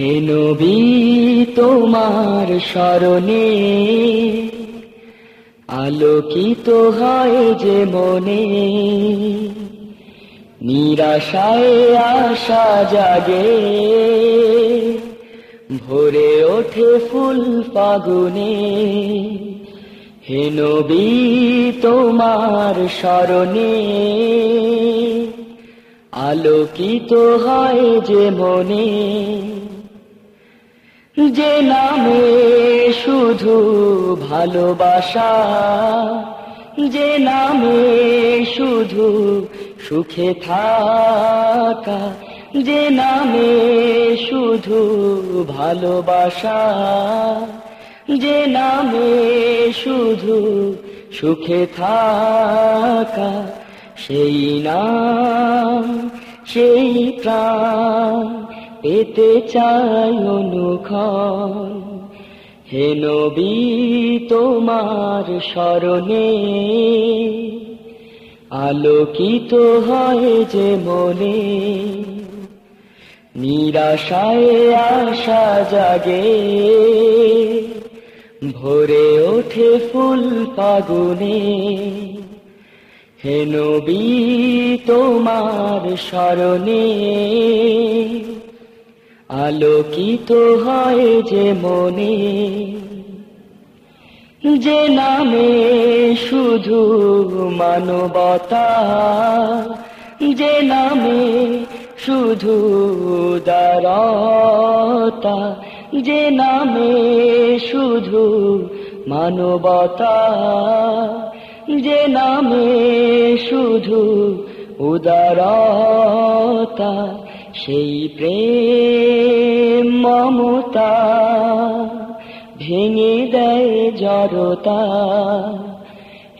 হে নবী, তোমার স্মরণে আলোকিত হয় যে মনে। নিরাশায় আশা জাগে, ভরে ওঠে ফুল ফাগুনে। হে নবী, তোমার স্মরণে আলোকিত হয় যে মনে। যে নামে শুধু ভালোবাসা, যে নামে শুধু সুখে থাকা, যে নামে শুধু ভালোবাসা, যে নামে শুধু সুখে থাকা, সেই নাম, সেই প্রাণ পেতে চাই অনুক্ষণ হে নবী, তোমার স্মরণে আলোকিত হয় যে মনে। নিরাশায় আশা জাগে, ভরে ওঠে ফুল ফাগুনে। হে নবী, তোমার স্মরণে আলোকিত হয় যে মনে, যে নামে শুধু মানবতা, যে নামে শুধু দারতা যে নামে শুধু মানবতা, যে নামে শুধু উদারতা সেই প্রেম মমতা ভেঙে দেয় জড়তা।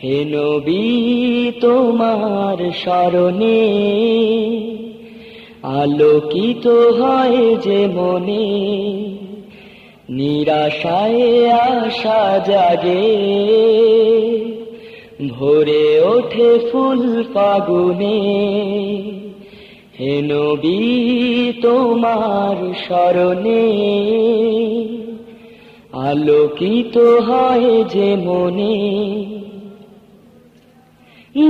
হে নবী, তোমার স্মরণে আলোকিত হয় যে মনে, নিরাশায় আশা জাগে। ভরে ওঠে ফুল ফাগুনে নবী, তোমার স্মরণে আলোকিত হয় যে মনে।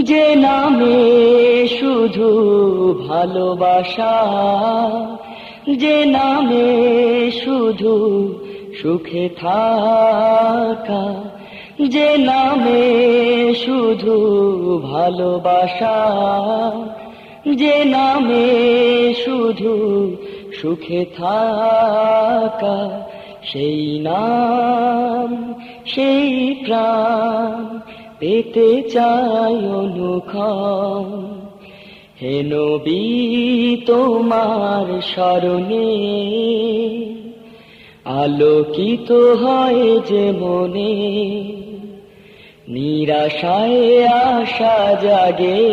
যে নামে শুধু ভালোবাসা, যে নামে শুধু সুখে থাকা, যে নামে শুধু ভালোবাসা যে নামে শুধু সুখে থাকা, সেই নাম, সেই প্রাণ পেতে চাই অনুক্ষণ। হে নবী, তোমার স্মরণে আলোকিত হয় যে মনে নিরাশায় আশা জাগে,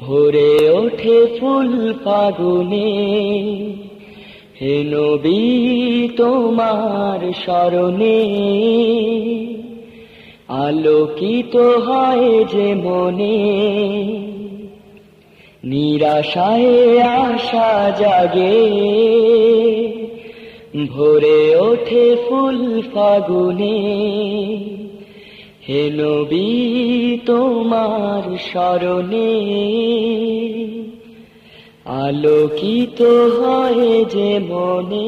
ভরে ওঠে ফুল ফাগুনে। হে নবী, তোমার স্মরণে আলোকিত হয় যে মনে। নিরাশায় আশা জাগে ভরে ওঠে ফুল ফাগুনে। হে নবী তোমার স্মরণে আলোকিত হয় যে মনে।